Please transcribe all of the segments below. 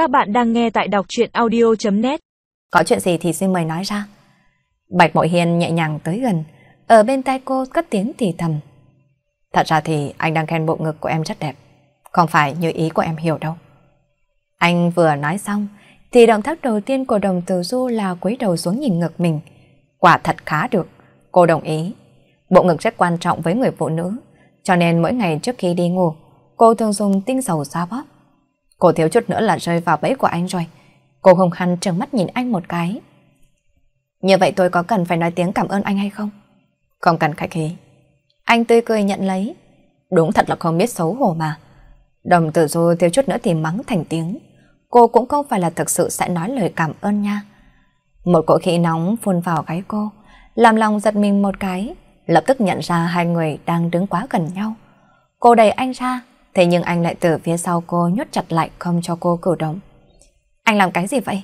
Các bạn đang nghe tại đọc truyện audio.net Có chuyện gì thì xin mời nói ra. Bạch Mội Hiền nhẹ nhàng tới gần, ở bên tay cô cất tiếng thì thầm. Thật ra thì anh đang khen bộ ngực của em rất đẹp, không phải như ý của em hiểu đâu. Anh vừa nói xong, thì động tác đầu tiên của đồng tử du là cúi đầu xuống nhìn ngực mình. Quả thật khá được, cô đồng ý. Bộ ngực rất quan trọng với người phụ nữ, cho nên mỗi ngày trước khi đi ngủ, cô thường dùng tinh dầu xoa bóp. Cô thiếu chút nữa là rơi vào bẫy của anh rồi. Cô hùng hăng trừng mắt nhìn anh một cái. Như vậy tôi có cần phải nói tiếng cảm ơn anh hay không? Không cần khách khí. Anh tươi cười nhận lấy. Đúng thật là không biết xấu hổ mà. Đồng tử du thiếu chút nữa thì mắng thành tiếng. Cô cũng không phải là thực sự sẽ nói lời cảm ơn nha. Một cỗ khí nóng phun vào gáy cô, làm lòng giật mình một cái, lập tức nhận ra hai người đang đứng quá gần nhau. Cô đẩy anh ra, thế nhưng anh lại từ phía sau cô nhốt chặt lại không cho cô cử động. Anh làm cái gì vậy?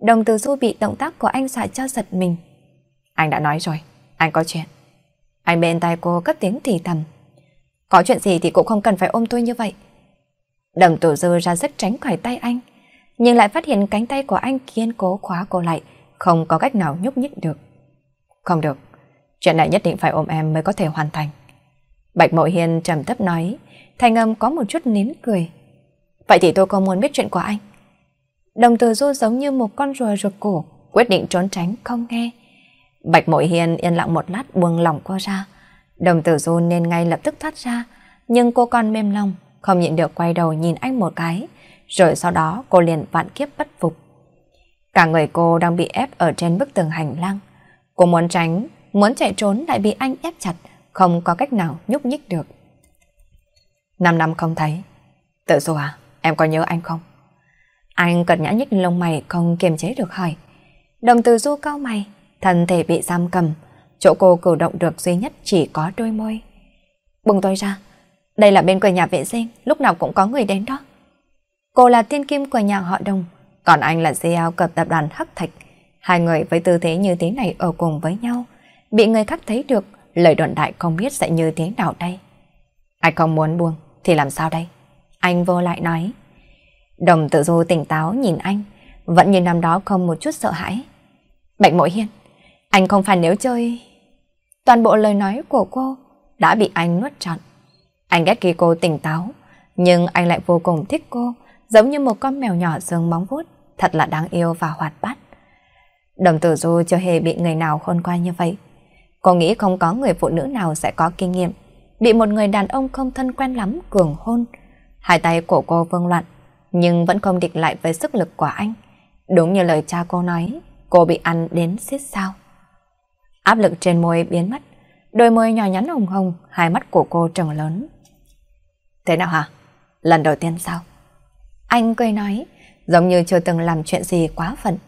Đồng từ du bị động tác của anh dọa cho giật mình. Anh đã nói rồi, anh có chuyện. Anh bên tay cô cất tiếng thì thầm. Có chuyện gì thì cũng không cần phải ôm tôi như vậy. Đồng tử dư ra rất tránh khỏi tay anh, nhưng lại phát hiện cánh tay của anh kiên cố khóa cô lại, không có cách nào nhúc nhích được. Không được, chuyện này nhất định phải ôm em mới có thể hoàn thành. Bạch Mộ Hiền trầm thấp nói, thành âm có một chút nín cười. Vậy thì tôi không muốn biết chuyện của anh. Đồng tử du giống như một con rùa rụt cổ, quyết định trốn tránh không nghe. Bạch Mội Hiền yên lặng một lát buông lỏng cô ra. Đồng tử du nên ngay lập tức thoát ra, nhưng cô còn mềm lòng, không nhịn được quay đầu nhìn anh một cái, rồi sau đó cô liền vạn kiếp bất phục. Cả người cô đang bị ép ở trên bức tường hành lang. Cô muốn tránh, muốn chạy trốn lại bị anh ép chặt, không có cách nào nhúc nhích được. Năm năm không thấy. Tự dù à, em có nhớ anh không? Anh cật nhã nhích lông mày không kiềm chế được hỏi. Đồng từ du cao mày, thân thể bị giam cầm, chỗ cô cử động được duy nhất chỉ có đôi môi. Bùng tôi ra, đây là bên quầy nhà vệ sinh, lúc nào cũng có người đến đó. Cô là tiên kim của nhà họ đồng, còn anh là CEO cập tập đoàn Hắc Thạch. Hai người với tư thế như thế này ở cùng với nhau, bị người khác thấy được, lời đoạn đại không biết sẽ như thế nào đây. Anh không muốn buông, thì làm sao đây? Anh vô lại nói. Đồng tự du tỉnh táo nhìn anh, vẫn như năm đó không một chút sợ hãi. Bạch Mội Hiên, anh không phải nếu chơi... Toàn bộ lời nói của cô đã bị anh nuốt trọn. Anh ghét khi cô tỉnh táo, nhưng anh lại vô cùng thích cô, giống như một con mèo nhỏ dương móng vuốt, thật là đáng yêu và hoạt bát. Đồng tử du chưa hề bị người nào khôn qua như vậy. Cô nghĩ không có người phụ nữ nào sẽ có kinh nghiệm, bị một người đàn ông không thân quen lắm cường hôn. Hai tay của cô vương loạn, nhưng vẫn không địch lại với sức lực của anh. Đúng như lời cha cô nói, cô bị ăn đến xít sao. Áp lực trên môi biến mất, đôi môi nhỏ nhắn hồng hồng, hai mắt của cô trừng lớn. Thế nào hả? Lần đầu tiên sao? Anh cười nói, giống như chưa từng làm chuyện gì quá phận.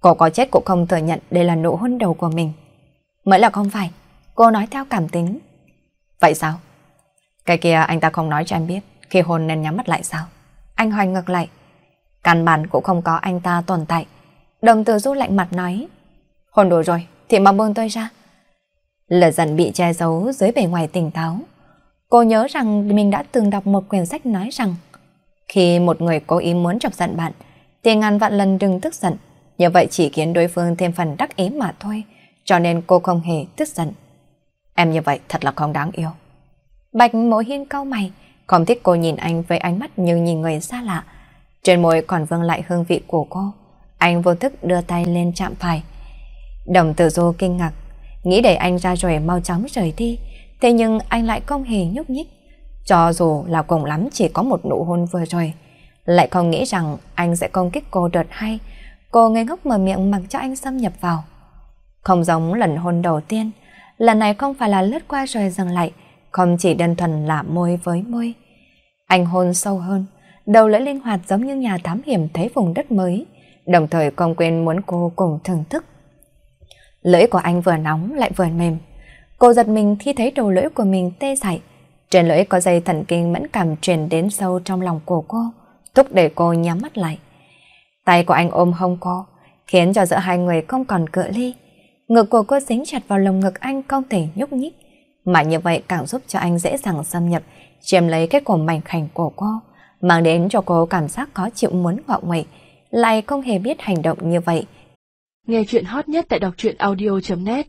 Cô có chết cũng không thừa nhận đây là nụ hôn đầu của mình. Mới là không phải, cô nói theo cảm tính. Vậy sao? Cái kia anh ta không nói cho em biết, khi hôn nên nhắm mắt lại sao? Anh hoài ngược lại. Căn bản cũng không có anh ta tồn tại. Đồng tử rút lạnh mặt nói. Hôn đủ rồi, thì mà buông tôi ra. Lửa giận bị che giấu dưới bề ngoài tỉnh táo. Cô nhớ rằng mình đã từng đọc một quyển sách nói rằng khi một người cố ý muốn chọc giận bạn thì ngàn vạn lần đừng tức giận. Như vậy chỉ khiến đối phương thêm phần đắc ý mà thôi. Cho nên cô không hề tức giận. Em như vậy thật là không đáng yêu. Bạch mộ hiên cau mày, không thích cô nhìn anh với ánh mắt như nhìn người xa lạ. Trên môi còn vương lại hương vị của cô. Anh vô thức đưa tay lên chạm phải. Đồng tử du kinh ngạc, nghĩ để anh ra rồi mau chóng rời đi. Thế nhưng anh lại không hề nhúc nhích. Cho dù là cùng lắm chỉ có một nụ hôn vừa rồi. Lại không nghĩ rằng anh sẽ công kích cô đợt hay. Cô ngây ngốc mở miệng mặc cho anh xâm nhập vào. Không giống lần hôn đầu tiên. Lần này không phải là lướt qua rồi dừng lại. Không chỉ đơn thuần là môi với môi. Anh hôn sâu hơn. Đầu lưỡi linh hoạt giống như nhà thám hiểm thấy vùng đất mới. Đồng thời không quên muốn cô cùng thưởng thức. Lưỡi của anh vừa nóng lại vừa mềm. Cô giật mình khi thấy đầu lưỡi của mình tê dại. Trên lưỡi có dây thần kinh mẫn cảm truyền đến sâu trong lòng của cô, thúc đẩy cô nhắm mắt lại. Tay của anh ôm hông cô, khiến cho giữa hai người không còn cự ly. Ngực của cô dính chặt vào lồng ngực anh không thể nhúc nhích, mà như vậy càng giúp cho anh dễ dàng xâm nhập, chiếm lấy kết quả mảnh khảnh của cô, mang đến cho cô cảm giác khó chịu muốn ngọ nguậy, lại không hề biết hành động như vậy. Nghe chuyện hot nhất tại đọc truyện audio.net